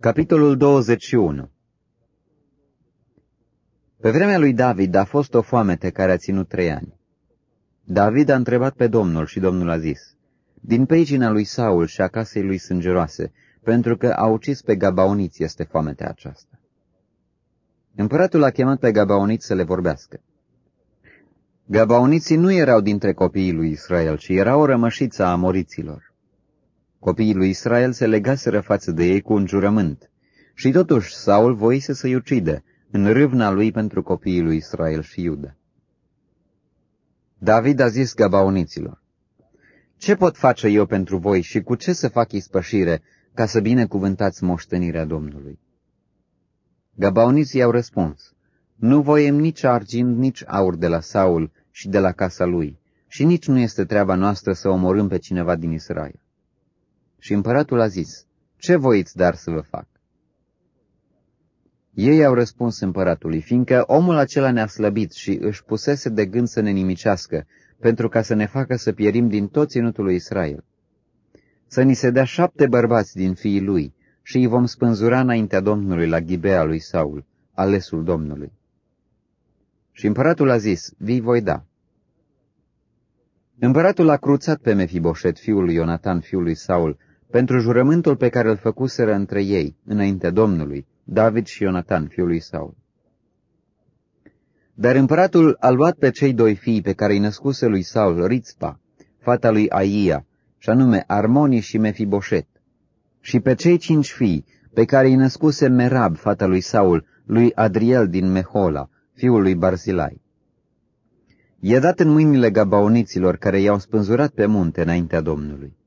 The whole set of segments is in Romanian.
Capitolul 21 Pe vremea lui David a fost o foamete care a ținut trei ani. David a întrebat pe Domnul și Domnul a zis, Din peicina lui Saul și a casei lui sângeroase, pentru că a ucis pe Gabaoniți este foametea aceasta. Împăratul a chemat pe Gabaoniți să le vorbească. Gabaoniții nu erau dintre copiii lui Israel, ci erau o rămășiță a moriților. Copiii lui Israel se legaseră față de ei cu un jurământ. Și totuși Saul voise să-i ucide în râvna lui pentru copiii lui Israel și Iuda. David a zis gabaoniților, Ce pot face eu pentru voi și cu ce să fac ispășire ca să binecuvântați moștenirea Domnului? Gabaoniții au răspuns, Nu voiem nici argint, nici aur de la Saul și de la casa lui, și nici nu este treaba noastră să omorâm pe cineva din Israel. Și împăratul a zis, Ce voiți dar să vă fac? Ei au răspuns împăratului, fiindcă omul acela ne-a slăbit și își pusese de gând să ne nimicească, pentru ca să ne facă să pierim din tot ținutul lui Israel. Să ni se dea șapte bărbați din fiii lui și îi vom spânzura înaintea Domnului la ghibea lui Saul, alesul Domnului. Și împăratul a zis, vii voi da. Împăratul a cruțat pe Mefiboset, fiul lui Ionatan, fiul lui Saul, pentru jurământul pe care îl făcuseră între ei, înainte Domnului, David și Ionatan, fiul lui Saul. Dar împăratul a luat pe cei doi fii pe care îi născuse lui Saul, Ritzpa, fata lui Aia, și anume Armoni și Mefiboset, și pe cei cinci fii pe care îi născuse Merab, fata lui Saul, lui Adriel din Mehola, fiul lui Barzilai. I-a dat în mâinile gabaoniților care i-au spânzurat pe munte înaintea Domnului.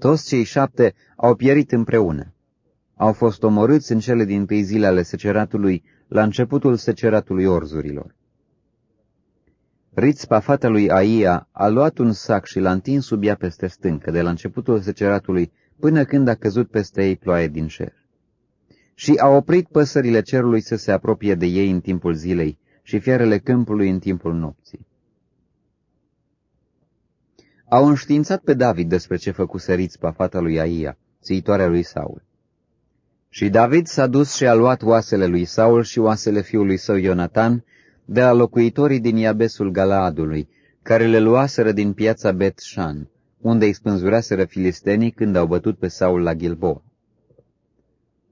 Toți cei șapte au pierit împreună. Au fost omorâți în cele din tâi zile ale seceratului, la începutul seceratului orzurilor. Rițpa, fata lui Aia, a luat un sac și l-a întins sub ea peste stâncă, de la începutul seceratului până când a căzut peste ei ploaie din cer. Și a oprit păsările cerului să se apropie de ei în timpul zilei și fiarele câmpului în timpul nopții. Au înștiințat pe David despre ce făcuse Rițpa, fata lui Aia, țăitoarea lui Saul. Și David s-a dus și a luat oasele lui Saul și oasele fiului său Ionatan de la locuitorii din Iabesul Galaadului, care le luaseră din piața Bet-Shan, unde îi spânzuraseră filistenii când au bătut pe Saul la Gilboa.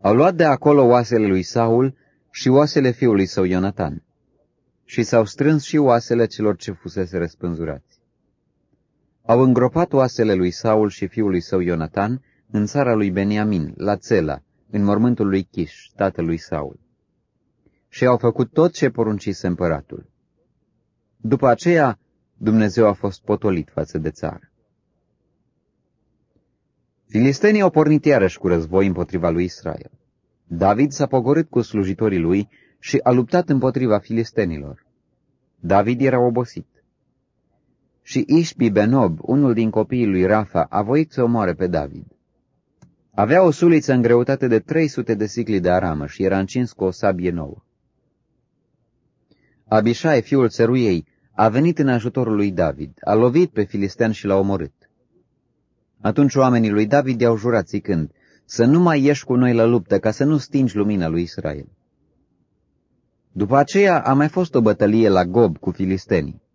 Au luat de acolo oasele lui Saul și oasele fiului său Ionatan. Și s-au strâns și oasele celor ce fusese răspânzurați. Au îngropat oasele lui Saul și fiului său Ionatan în țara lui Beniamin, la Țela, în mormântul lui Chiș, tatălui Saul. Și au făcut tot ce poruncise împăratul. După aceea, Dumnezeu a fost potolit față de țară. Filistenii au pornit iarăși cu război împotriva lui Israel. David s-a pogorât cu slujitorii lui și a luptat împotriva filistenilor. David era obosit. Și Ișbi Benob, unul din copiii lui Rafa, a voit să omoare pe David. Avea o suliță în greutate de 300 de sicli de aramă și era încins cu o sabie nouă. Abishai, fiul țăruiei, a venit în ajutorul lui David, a lovit pe filistean și l-a omorât. Atunci oamenii lui David i-au jurat zicând, să nu mai ieși cu noi la luptă, ca să nu stingi lumina lui Israel. După aceea a mai fost o bătălie la Gob cu filistenii.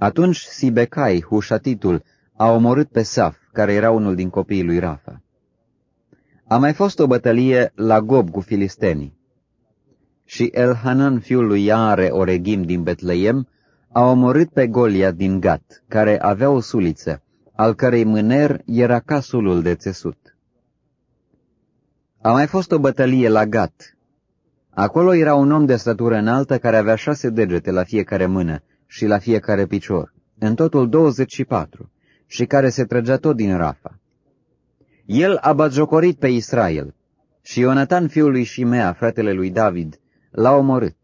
Atunci Sibecai, Hușatitul, a omorât pe Saf, care era unul din copiii lui Rafa. A mai fost o bătălie la Gob cu filistenii. Și Elhanan, fiul lui Iare Oregim din Betleem, a omorât pe Golia din Gat, care avea o suliță, al cărei mâner era casulul de țesut. A mai fost o bătălie la Gat. Acolo era un om de statură înaltă care avea șase degete la fiecare mână și la fiecare picior, în totul 24, și care se trăgea tot din Rafa. El a batjocorit pe Israel și Ionatan, fiul lui Shimea, fratele lui David, l-a omorât.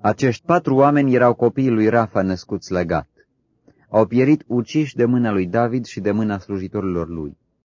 Acești patru oameni erau copiii lui Rafa născuți legat. Au pierit uciși de mâna lui David și de mâna slujitorilor lui.